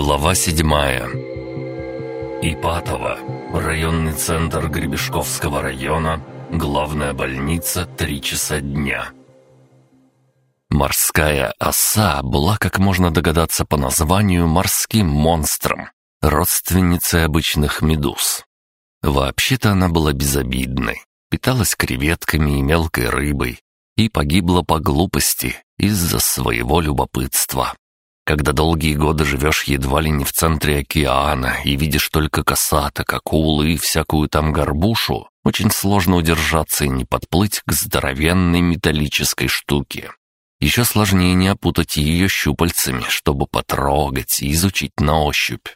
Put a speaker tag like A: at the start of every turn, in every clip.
A: Глава седьмая. Ипатово. Районный центр Гребешковского района. Главная больница. Три часа дня. Морская оса была, как можно догадаться по названию, морским монстром, родственницей обычных медуз. Вообще-то она была безобидной, питалась креветками и мелкой рыбой и погибла по глупости из-за своего любопытства. Когда долгие годы живешь едва ли не в центре океана и видишь только косаток, акулы и всякую там горбушу, очень сложно удержаться и не подплыть к здоровенной металлической штуке. Еще сложнее не опутать ее щупальцами, чтобы потрогать и изучить на ощупь.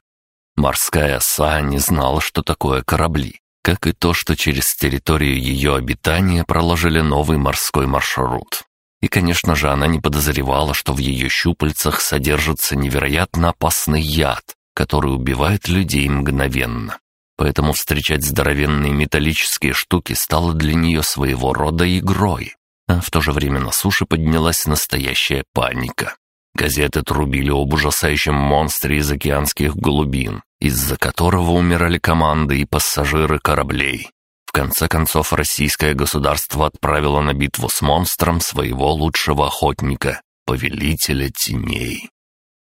A: Морская оса не знала, что такое корабли, как и то, что через территорию ее обитания проложили новый морской маршрут. И, конечно же, она не подозревала, что в ее щупальцах содержится невероятно опасный яд, который убивает людей мгновенно. Поэтому встречать здоровенные металлические штуки стало для нее своего рода игрой. А в то же время на суше поднялась настоящая паника. Газеты трубили об ужасающем монстре из океанских глубин, из-за которого умирали команды и пассажиры кораблей. В конце концов, российское государство отправило на битву с монстром своего лучшего охотника, повелителя теней.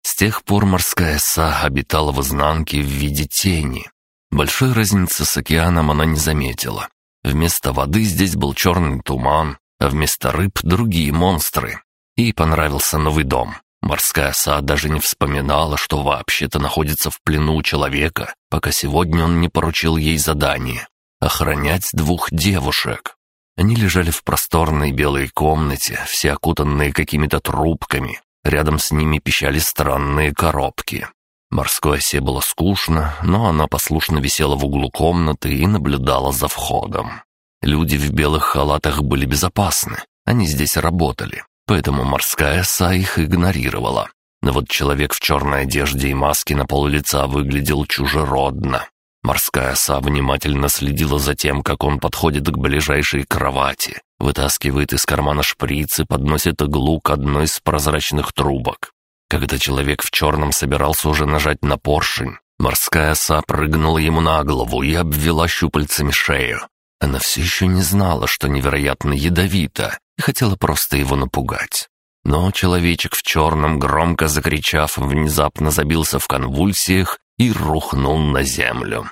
A: С тех пор морская са обитала в изнанке в виде тени. Большой разницы с океаном она не заметила. Вместо воды здесь был черный туман, а вместо рыб — другие монстры. Ей понравился новый дом. Морская са даже не вспоминала, что вообще-то находится в плену у человека, пока сегодня он не поручил ей задание охранять двух девушек. Они лежали в просторной белой комнате, все окутанные какими-то трубками. Рядом с ними пищали странные коробки. Морской осе было скучно, но она послушно висела в углу комнаты и наблюдала за входом. Люди в белых халатах были безопасны, они здесь работали, поэтому морская оса их игнорировала. Но вот человек в черной одежде и маске на пол лица выглядел чужеродно. Морская оса внимательно следила за тем, как он подходит к ближайшей кровати, вытаскивает из кармана шприц и подносит иглу к одной из прозрачных трубок. Когда человек в черном собирался уже нажать на поршень, морская оса прыгнула ему на голову и обвела щупальцами шею. Она все еще не знала, что невероятно ядовито, и хотела просто его напугать. Но человечек в черном, громко закричав, внезапно забился в конвульсиях и рухнул на землю.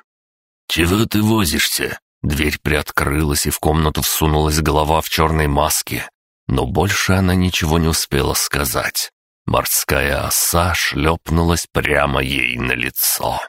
A: «Чего ты возишься?» Дверь приоткрылась, и в комнату всунулась голова в черной маске. Но больше она ничего не успела сказать. Морская оса шлепнулась прямо ей на лицо.